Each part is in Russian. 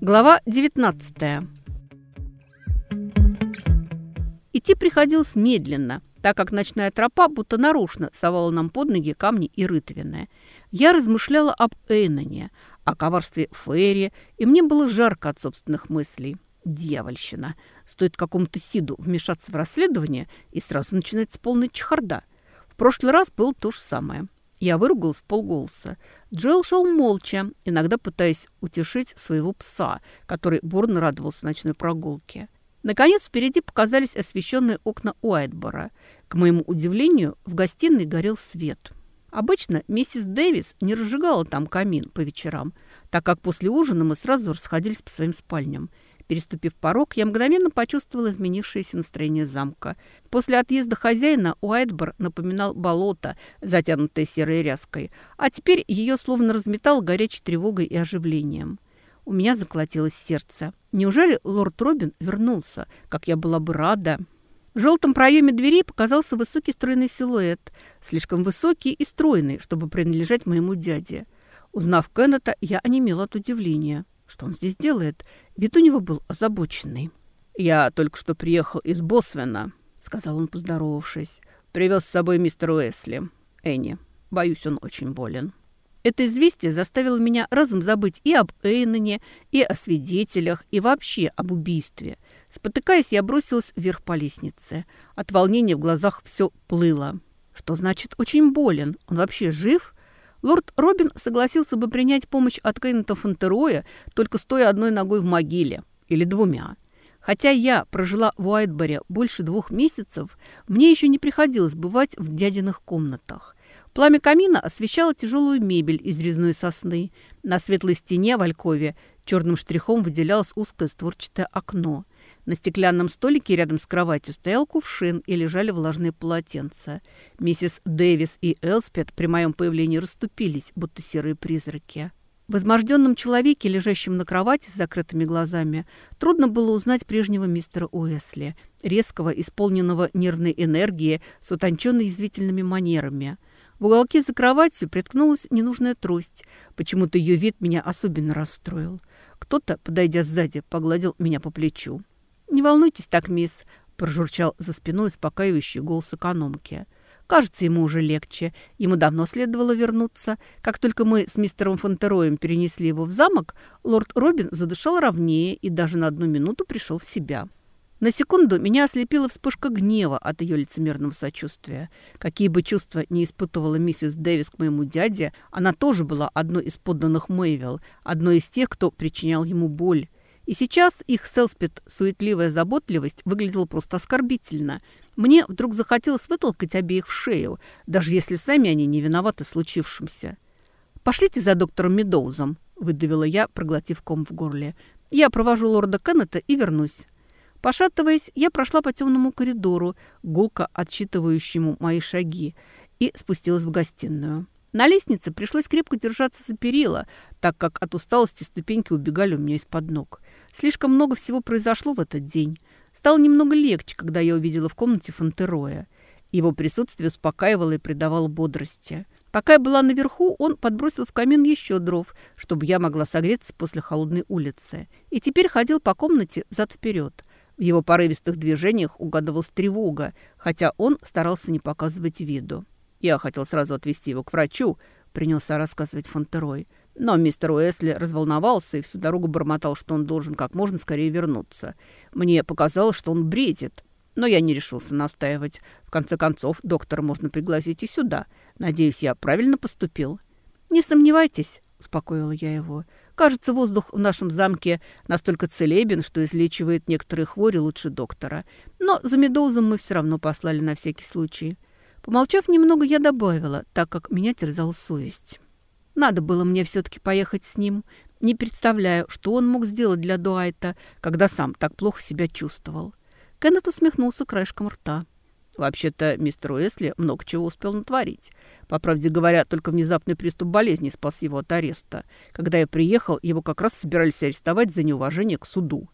Глава 19 Идти приходилось медленно, так как ночная тропа будто нарочно совала нам под ноги камни и рытвины. Я размышляла об Эйноне, о коварстве Ферри, и мне было жарко от собственных мыслей. Дьявольщина. Стоит какому-то Сиду вмешаться в расследование, и сразу начинается полная чехарда. В прошлый раз было то же самое. Я выругалась в полголоса. Джоэл шел молча, иногда пытаясь утешить своего пса, который бурно радовался ночной прогулке. Наконец впереди показались освещенные окна Уайтбора. К моему удивлению, в гостиной горел свет. Обычно миссис Дэвис не разжигала там камин по вечерам, так как после ужина мы сразу расходились по своим спальням – Переступив порог, я мгновенно почувствовала изменившееся настроение замка. После отъезда хозяина Уайтбор напоминал болото, затянутое серой ряской, а теперь ее словно разметал горячей тревогой и оживлением. У меня заколотилось сердце. Неужели лорд Робин вернулся, как я была бы рада? В желтом проеме двери показался высокий стройный силуэт, слишком высокий и стройный, чтобы принадлежать моему дяде. Узнав Кеннета, я онемела от удивления. Что он здесь делает? Вид у него был озабоченный. «Я только что приехал из Босвена», — сказал он, поздоровавшись. «Привез с собой мистера Уэсли. Энни. Боюсь, он очень болен». Это известие заставило меня разом забыть и об Эйноне, и о свидетелях, и вообще об убийстве. Спотыкаясь, я бросилась вверх по лестнице. От волнения в глазах все плыло. Что значит «очень болен»? Он вообще жив? Лорд Робин согласился бы принять помощь от Кеннета Фонтероя, только стоя одной ногой в могиле. Или двумя. Хотя я прожила в Уайтборе больше двух месяцев, мне еще не приходилось бывать в дядиных комнатах. Пламя камина освещало тяжелую мебель из резной сосны. На светлой стене в Алькове черным штрихом выделялось узкое створчатое окно – на стеклянном столике рядом с кроватью стоял кувшин и лежали влажные полотенца. Миссис Дэвис и Элспет при моем появлении расступились, будто серые призраки. В изможденном человеке, лежащем на кровати с закрытыми глазами, трудно было узнать прежнего мистера Уэсли, резкого, исполненного нервной энергии, с утонченной язвительными манерами. В уголке за кроватью приткнулась ненужная трость. Почему-то ее вид меня особенно расстроил. Кто-то, подойдя сзади, погладил меня по плечу. «Не волнуйтесь так, мисс», – прожурчал за спиной успокаивающий голос экономки. «Кажется, ему уже легче. Ему давно следовало вернуться. Как только мы с мистером Фонтероем перенесли его в замок, лорд Робин задышал ровнее и даже на одну минуту пришел в себя». На секунду меня ослепила вспышка гнева от ее лицемерного сочувствия. Какие бы чувства не испытывала миссис Дэвис к моему дяде, она тоже была одной из подданных Мэйвилл, одной из тех, кто причинял ему боль. И сейчас их Селспет суетливая заботливость выглядела просто оскорбительно. Мне вдруг захотелось вытолкать обеих в шею, даже если сами они не виноваты в. «Пошлите за доктором Медоузом», – выдавила я, проглотив ком в горле. «Я провожу лорда Кеннета и вернусь». Пошатываясь, я прошла по темному коридору, гулко отсчитывающему мои шаги, и спустилась в гостиную. На лестнице пришлось крепко держаться за перила, так как от усталости ступеньки убегали у меня из-под ног. Слишком много всего произошло в этот день. Стало немного легче, когда я увидела в комнате Фонтероя. Его присутствие успокаивало и придавало бодрости. Пока я была наверху, он подбросил в камин еще дров, чтобы я могла согреться после холодной улицы. И теперь ходил по комнате взад-вперед. В его порывистых движениях угадывалась тревога, хотя он старался не показывать виду. Я хотел сразу отвезти его к врачу, принялся рассказывать Фонтерой. Но мистер Уэсли разволновался и всю дорогу бормотал, что он должен как можно скорее вернуться. Мне показалось, что он бредит, но я не решился настаивать. В конце концов, доктора можно пригласить и сюда. Надеюсь, я правильно поступил. «Не сомневайтесь», — успокоила я его. «Кажется, воздух в нашем замке настолько целебен, что излечивает некоторые хвори лучше доктора. Но за Медоузом мы все равно послали на всякий случай». Помолчав немного, я добавила, так как меня терзала совесть. Надо было мне все-таки поехать с ним. Не представляю, что он мог сделать для Дуайта, когда сам так плохо себя чувствовал. Кеннет усмехнулся краешком рта. Вообще-то мистер Уэсли много чего успел натворить. По правде говоря, только внезапный приступ болезни спас его от ареста. Когда я приехал, его как раз собирались арестовать за неуважение к суду.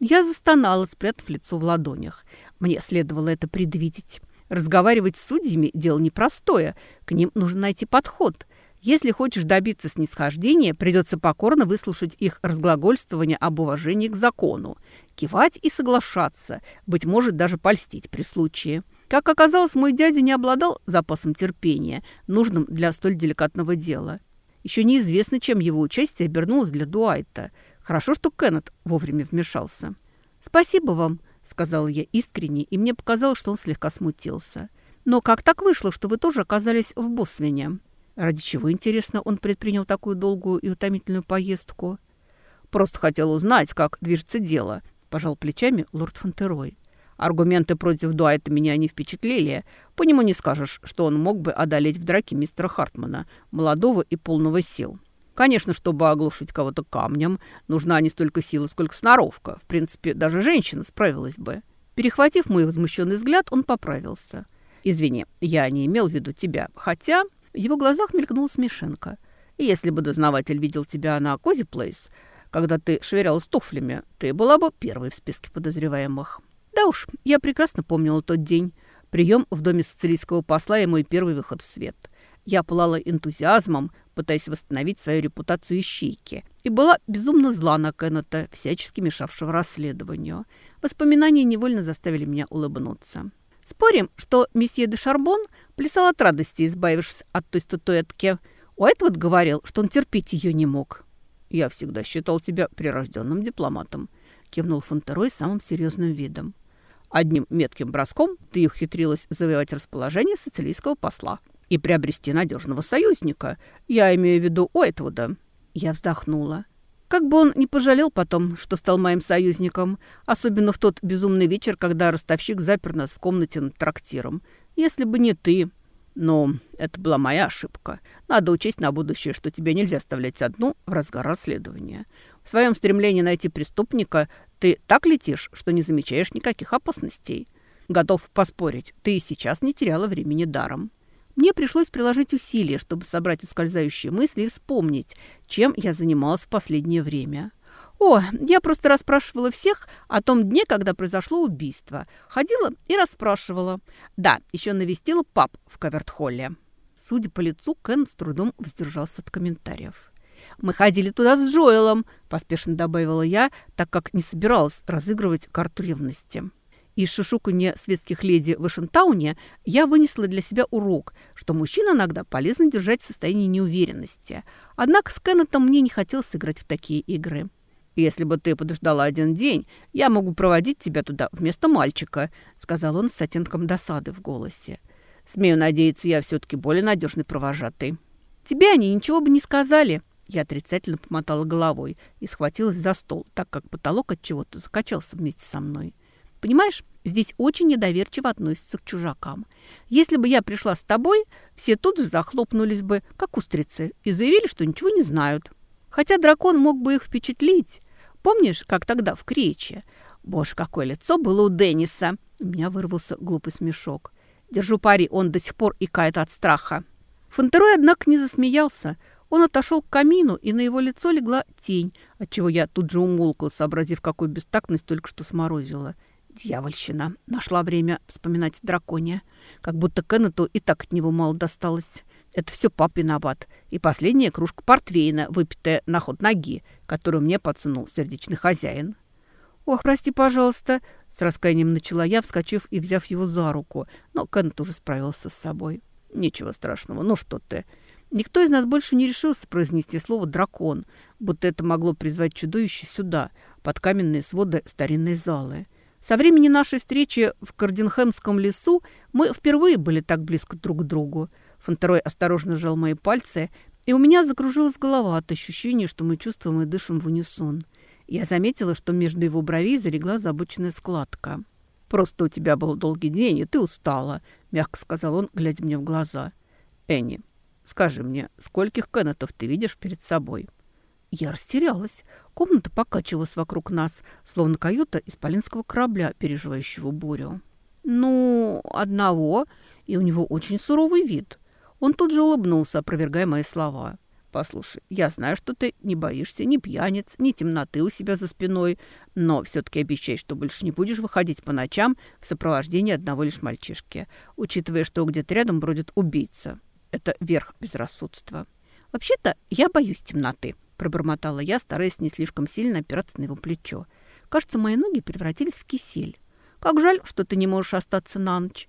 Я застонала, спрятав лицо в ладонях. Мне следовало это предвидеть. Разговаривать с судьями – дело непростое. К ним нужно найти подход. Если хочешь добиться снисхождения, придется покорно выслушать их разглагольствование об уважении к закону, кивать и соглашаться, быть может, даже польстить при случае. Как оказалось, мой дядя не обладал запасом терпения, нужным для столь деликатного дела. Еще неизвестно, чем его участие обернулось для Дуайта. Хорошо, что Кеннет вовремя вмешался. «Спасибо вам», — сказала я искренне, и мне показалось, что он слегка смутился. «Но как так вышло, что вы тоже оказались в Босвине?» Ради чего, интересно, он предпринял такую долгую и утомительную поездку? Просто хотел узнать, как движется дело, пожал плечами лорд Фонтерой. Аргументы против Дуайта меня не впечатлили. По нему не скажешь, что он мог бы одолеть в драке мистера Хартмана, молодого и полного сил. Конечно, чтобы оглушить кого-то камнем, нужна не столько сила, сколько сноровка. В принципе, даже женщина справилась бы. Перехватив мой возмущенный взгляд, он поправился. «Извини, я не имел в виду тебя. Хотя в его глазах мелькнула смешинка. И если бы дознаватель видел тебя на Кози Плейс, когда ты швырялась туфлями, ты была бы первой в списке подозреваемых. Да уж, я прекрасно помнила тот день. Прием в доме сицилийского посла и мой первый выход в свет. Я пылала энтузиазмом, пытаясь восстановить свою репутацию ищейки, и была безумно зла на Кеннета, всячески мешавшего расследованию. Воспоминания невольно заставили меня улыбнуться. Спорим, что месье де Шарбон плясал от радости, избавившись от той статуэтки. Уайт вот говорил, что он терпеть ее не мог. «Я всегда считал тебя прирожденным дипломатом», — кивнул Фонтерой самым серьезным видом. «Одним метким броском ты ухитрилась завоевать расположение сицилийского посла и приобрести надежного союзника. Я имею в виду Уайтвуда». Я вздохнула. Как бы он не пожалел потом, что стал моим союзником, особенно в тот безумный вечер, когда ростовщик запер нас в комнате над трактиром. Если бы не ты. Но это была моя ошибка. Надо учесть на будущее, что тебе нельзя оставлять одну в разгар расследования. В своем стремлении найти преступника ты так летишь, что не замечаешь никаких опасностей. Готов поспорить, ты и сейчас не теряла времени даром. Мне пришлось приложить усилия, чтобы собрать ускользающие мысли и вспомнить, чем я занималась в последнее время. О, я просто расспрашивала всех о том дне, когда произошло убийство. Ходила и расспрашивала. Да, еще навестила пап в Кавертхолле. Судя по лицу, Кен с трудом воздержался от комментариев. «Мы ходили туда с Джоэлом», – поспешно добавила я, так как не собиралась разыгрывать карту ревности. Из шушукания светских леди в Вашингтауне я вынесла для себя урок, что мужчин иногда полезно держать в состоянии неуверенности. Однако с Кеннетом мне не хотелось играть в такие игры. «Если бы ты подождала один день, я могу проводить тебя туда вместо мальчика», сказал он с оттенком досады в голосе. «Смею надеяться, я все-таки более надежный провожатый». «Тебе они ничего бы не сказали», я отрицательно помотала головой и схватилась за стол, так как потолок от чего-то закачался вместе со мной. Понимаешь, здесь очень недоверчиво относятся к чужакам. Если бы я пришла с тобой, все тут же захлопнулись бы, как устрицы, и заявили, что ничего не знают. Хотя дракон мог бы их впечатлить. Помнишь, как тогда в Крече? Боже, какое лицо было у Денниса. У меня вырвался глупый смешок. Держу пари, он до сих пор икает от страха. Фонтерой, однако, не засмеялся. Он отошел к камину, и на его лицо легла тень, отчего я тут же умолкла, сообразив, какую бестактность только что сморозила. Дьявольщина. Нашла время вспоминать дракония. Как будто Кеннету и так от него мало досталось. Это все пап виноват. И последняя кружка портвейна, выпитая на ход ноги, которую мне подсунул сердечный хозяин. «Ох, прости, пожалуйста», — с раскаянием начала я, вскочив и взяв его за руку. Но Кеннет уже справился с собой. «Ничего страшного, ну что ты». Никто из нас больше не решился произнести слово «дракон», будто это могло призвать чудовище сюда, под каменные своды старинной залы. Со времени нашей встречи в Кардинхемском лесу мы впервые были так близко друг к другу. Фонтерой осторожно сжал мои пальцы, и у меня закружилась голова от ощущения, что мы чувствуем и дышим в унисон. Я заметила, что между его бровей залегла забоченная складка. «Просто у тебя был долгий день, и ты устала», — мягко сказал он, глядя мне в глаза. «Энни, скажи мне, скольких Кеннетов ты видишь перед собой?» Я растерялась. Комната покачивалась вокруг нас, словно каюта исполинского корабля, переживающего бурю. «Ну, одного, и у него очень суровый вид». Он тут же улыбнулся, опровергая мои слова. «Послушай, я знаю, что ты не боишься ни пьяниц, ни темноты у себя за спиной, но все-таки обещай, что больше не будешь выходить по ночам в сопровождении одного лишь мальчишки, учитывая, что где-то рядом бродит убийца. Это верх безрассудства». «Вообще-то я боюсь темноты», – пробормотала я, стараясь не слишком сильно опираться на его плечо. «Кажется, мои ноги превратились в кисель. Как жаль, что ты не можешь остаться на ночь».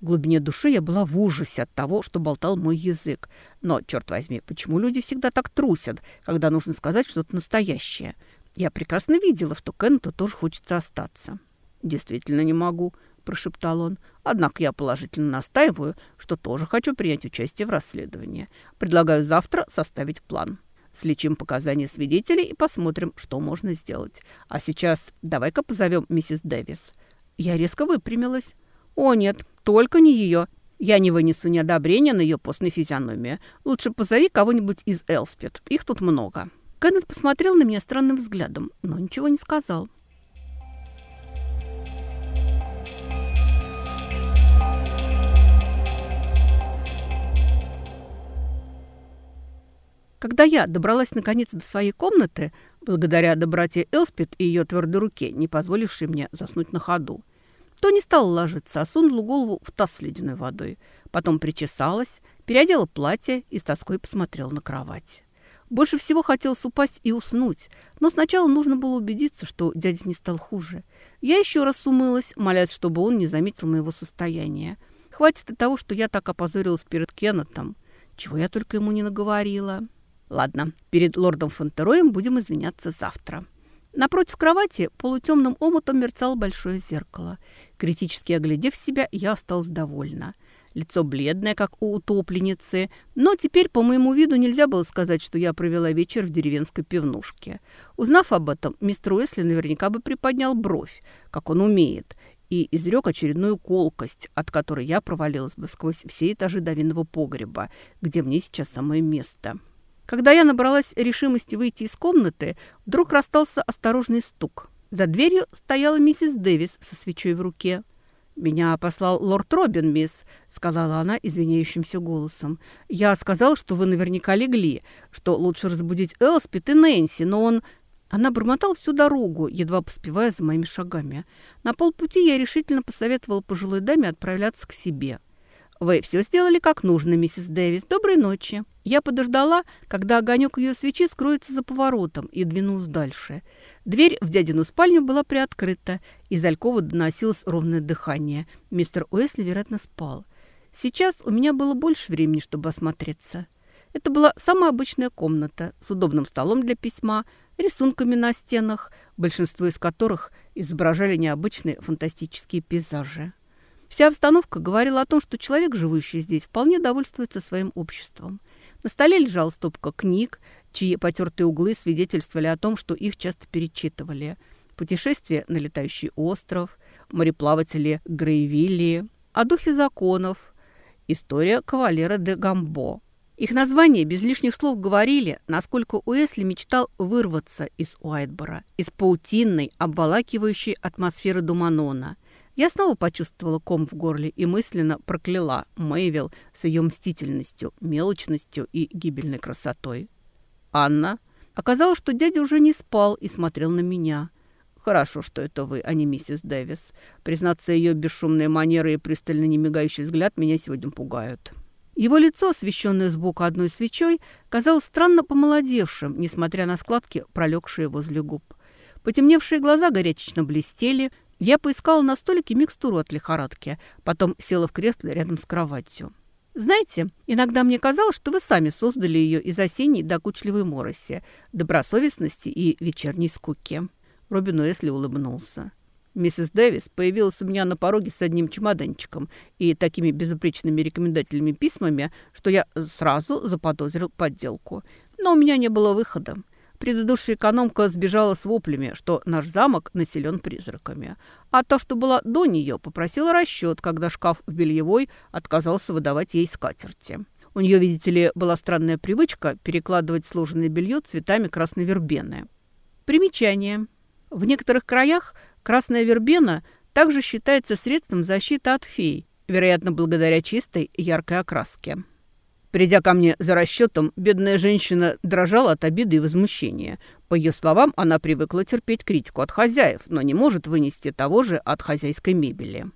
В глубине души я была в ужасе от того, что болтал мой язык. Но, черт возьми, почему люди всегда так трусят, когда нужно сказать что-то настоящее? Я прекрасно видела, что Кеннету тоже хочется остаться. «Действительно не могу», – прошептал он. «Однако я положительно настаиваю, что тоже хочу принять участие в расследовании. Предлагаю завтра составить план. Слечим показания свидетелей и посмотрим, что можно сделать. А сейчас давай-ка позовем миссис Дэвис». Я резко выпрямилась. «О, нет, только не ее. Я не вынесу неодобрения на ее постной физиономии. Лучше позови кого-нибудь из Элспет. Их тут много». Кеннет посмотрел на меня странным взглядом, но ничего не сказал. Когда я добралась наконец до своей комнаты, благодаря доброте Элспет и ее твердой руке, не позволившей мне заснуть на ходу, то не стала ложиться, а сунула голову в таз с ледяной водой. Потом причесалась, переодела платье и с тоской посмотрела на кровать. Больше всего хотелось упасть и уснуть, но сначала нужно было убедиться, что дядя не стал хуже. Я еще раз умылась, молясь, чтобы он не заметил моего состояния. Хватит и того, что я так опозорилась перед Кеннетом. Чего я только ему не наговорила. Ладно, перед лордом Фонтероем будем извиняться завтра. Напротив кровати полутемным омутом мерцало большое зеркало. Критически оглядев себя, я осталась довольна. Лицо бледное, как у утопленницы, но теперь по моему виду нельзя было сказать, что я провела вечер в деревенской пивнушке. Узнав об этом, мистер Уэсли наверняка бы приподнял бровь, как он умеет, и изрек очередную колкость, от которой я провалилась бы сквозь все этажи давинного погреба, где мне сейчас самое место. Когда я набралась решимости выйти из комнаты, вдруг расстался осторожный стук. За дверью стояла миссис Дэвис со свечой в руке. «Меня послал лорд Робин, мисс», — сказала она извиняющимся голосом. «Я сказал, что вы наверняка легли, что лучше разбудить Элспет и Нэнси, но он...» Она бормотала всю дорогу, едва поспевая за моими шагами. На полпути я решительно посоветовала пожилой даме отправляться к себе. «Вы все сделали как нужно, миссис Дэвис. Доброй ночи». Я подождала, когда огонек ее свечи скроется за поворотом, и двинулась дальше. Дверь в дядину спальню была приоткрыта, из алькова доносилось ровное дыхание. Мистер Уэсли, вероятно, спал. Сейчас у меня было больше времени, чтобы осмотреться. Это была самая обычная комната с удобным столом для письма, рисунками на стенах, большинство из которых изображали необычные фантастические пейзажи. Вся обстановка говорила о том, что человек, живущий здесь, вполне довольствуется своим обществом. На столе лежала стопка книг, чьи потертые углы свидетельствовали о том, что их часто перечитывали. «Путешествие на летающий остров», «Мореплаватели Грейвиллии», «О духе законов», «История кавалера де Гамбо». Их названия без лишних слов говорили, насколько Уэсли мечтал вырваться из Уайтбора, из паутинной, обволакивающей атмосферы Думанона – я снова почувствовала ком в горле и мысленно прокляла Мэйвилл с ее мстительностью, мелочностью и гибельной красотой. «Анна?» Оказалось, что дядя уже не спал и смотрел на меня. «Хорошо, что это вы, а не миссис Дэвис. Признаться, ее бесшумные манеры и пристально немигающий взгляд меня сегодня пугают». Его лицо, освещенное сбоку одной свечой, казалось странно помолодевшим, несмотря на складки, пролегшие возле губ. Потемневшие глаза горячечно блестели – я поискала на столике микстуру от лихорадки, потом села в кресло рядом с кроватью. Знаете, иногда мне казалось, что вы сами создали ее из осенней докучливой мороси, добросовестности и вечерней скуки. Робин Уэсли улыбнулся. Миссис Дэвис появилась у меня на пороге с одним чемоданчиком и такими безупречными рекомендательными письмами, что я сразу заподозрил подделку. Но у меня не было выхода. Предыдущая экономка сбежала с воплями, что наш замок населен призраками. А та, что была до нее, попросила расчет, когда шкаф в бельевой отказался выдавать ей скатерти. У нее, видите ли, была странная привычка перекладывать сложенное белье цветами красной вербены. Примечание. В некоторых краях красная вербена также считается средством защиты от фей, вероятно, благодаря чистой яркой окраске. Придя ко мне за расчетом, бедная женщина дрожала от обиды и возмущения. По ее словам, она привыкла терпеть критику от хозяев, но не может вынести того же от хозяйской мебели.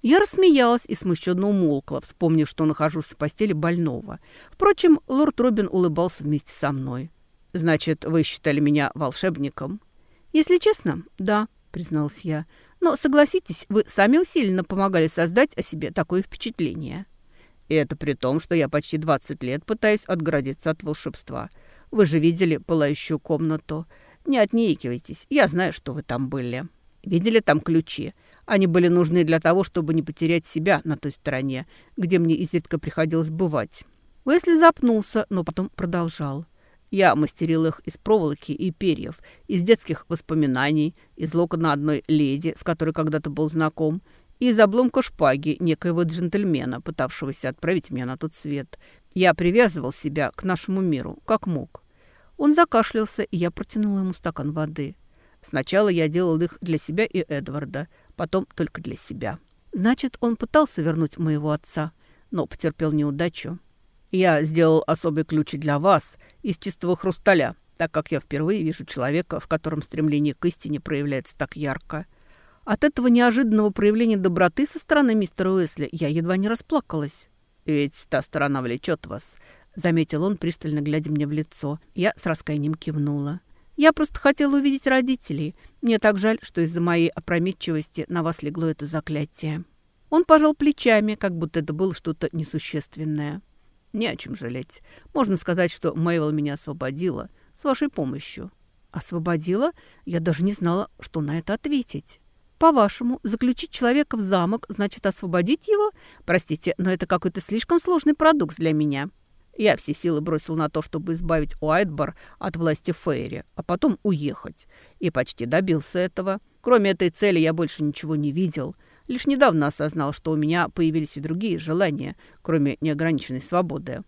Я рассмеялась и смущенно умолкла, вспомнив, что нахожусь в постели больного. Впрочем, лорд Робин улыбался вместе со мной. «Значит, вы считали меня волшебником?» «Если честно, да», — призналась я. «Но согласитесь, вы сами усиленно помогали создать о себе такое впечатление». И это при том, что я почти 20 лет пытаюсь отгородиться от волшебства. Вы же видели пылающую комнату. Не отнекивайтесь, я знаю, что вы там были. Видели там ключи? Они были нужны для того, чтобы не потерять себя на той стороне, где мне изредка приходилось бывать. Уэсли запнулся, но потом продолжал. Я мастерил их из проволоки и перьев, из детских воспоминаний, из локона одной леди, с которой когда-то был знаком, из обломка шпаги некоего джентльмена, пытавшегося отправить меня на тот свет. Я привязывал себя к нашему миру, как мог. Он закашлялся, и я протянула ему стакан воды. Сначала я делал их для себя и Эдварда, потом только для себя. Значит, он пытался вернуть моего отца, но потерпел неудачу. Я сделал особый ключ для вас из чистого хрусталя, так как я впервые вижу человека, в котором стремление к истине проявляется так ярко – от этого неожиданного проявления доброты со стороны мистера Уэсли я едва не расплакалась. «Ведь та сторона влечет вас», — заметил он, пристально глядя мне в лицо. Я с раскаянием кивнула. «Я просто хотела увидеть родителей. Мне так жаль, что из-за моей опрометчивости на вас легло это заклятие». Он пожал плечами, как будто это было что-то несущественное. «Не о чем жалеть. Можно сказать, что Мэйвел меня освободила с вашей помощью». «Освободила? Я даже не знала, что на это ответить». По-вашему, заключить человека в замок значит освободить его? Простите, но это какой-то слишком сложный продукт для меня. Я все силы бросил на то, чтобы избавить Уайтбор от власти Фейри, а потом уехать. И почти добился этого. Кроме этой цели я больше ничего не видел. Лишь недавно осознал, что у меня появились и другие желания, кроме неограниченной свободы.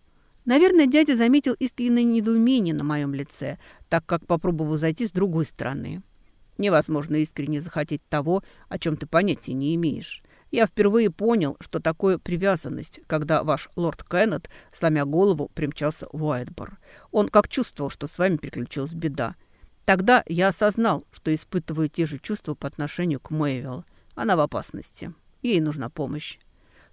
Наверное, дядя заметил искреннее недоумение на моем лице, так как попробовал зайти с другой стороны. Невозможно искренне захотеть того, о чем ты понятия не имеешь. Я впервые понял, что такое привязанность, когда ваш лорд Кеннет, сломя голову, примчался в Уайтбор. Он как чувствовал, что с вами приключилась беда. Тогда я осознал, что испытываю те же чувства по отношению к Мэйвилл. Она в опасности. Ей нужна помощь.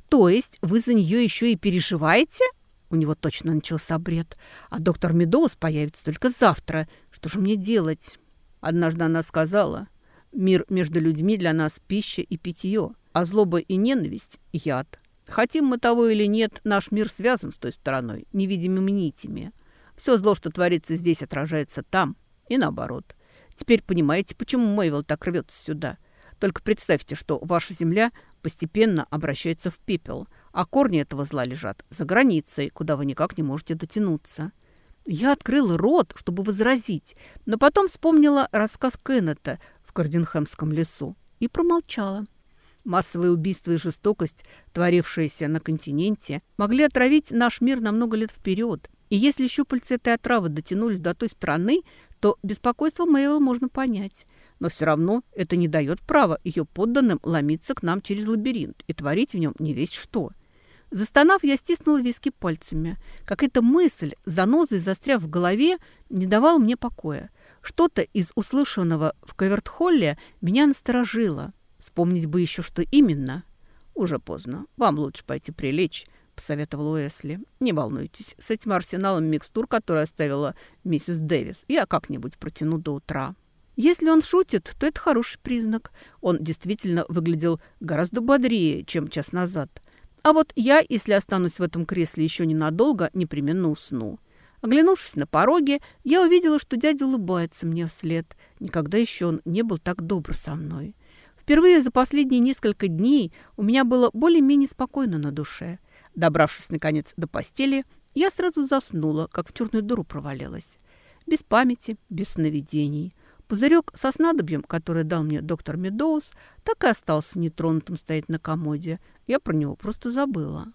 То есть вы за нее еще и переживаете? У него точно начался бред. А доктор Медоуз появится только завтра. Что же мне делать? Однажды она сказала, «Мир между людьми для нас пища и питье, а злоба и ненависть – яд. Хотим мы того или нет, наш мир связан с той стороной, невидимыми нитями. Все зло, что творится здесь, отражается там, и наоборот. Теперь понимаете, почему Мэйвелл так рвется сюда? Только представьте, что ваша земля постепенно обращается в пепел, а корни этого зла лежат за границей, куда вы никак не можете дотянуться». Я открыла рот, чтобы возразить, но потом вспомнила рассказ Кеннета в Кардинхэмском лесу и промолчала. Массовые убийства и жестокость, творившиеся на континенте, могли отравить наш мир на много лет вперед. И если щупальца этой отравы дотянулись до той страны, то беспокойство Мэйвелл можно понять. Но все равно это не дает права ее подданным ломиться к нам через лабиринт и творить в нем не весь что – Застонав, я стиснула виски пальцами. Какая-то мысль, занозой застряв в голове, не давала мне покоя. Что-то из услышанного в Кавертхолле меня насторожило. Вспомнить бы еще, что именно. «Уже поздно. Вам лучше пойти прилечь», — посоветовал Уэсли. «Не волнуйтесь, с этим арсеналом микстур, который оставила миссис Дэвис, я как-нибудь протяну до утра». Если он шутит, то это хороший признак. Он действительно выглядел гораздо бодрее, чем час назад. А вот я, если останусь в этом кресле еще ненадолго, непременно усну. Оглянувшись на пороге, я увидела, что дядя улыбается мне вслед. Никогда еще он не был так добр со мной. Впервые за последние несколько дней у меня было более-менее спокойно на душе. Добравшись, наконец, до постели, я сразу заснула, как в черную дыру провалилась. Без памяти, без сновидений. Пузырек со снадобьем, который дал мне доктор Медоуз, так и остался нетронутым стоять на комоде. Я про него просто забыла.